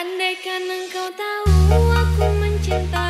Andaikan engkau tahu aku mencintaimu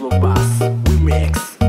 We mix.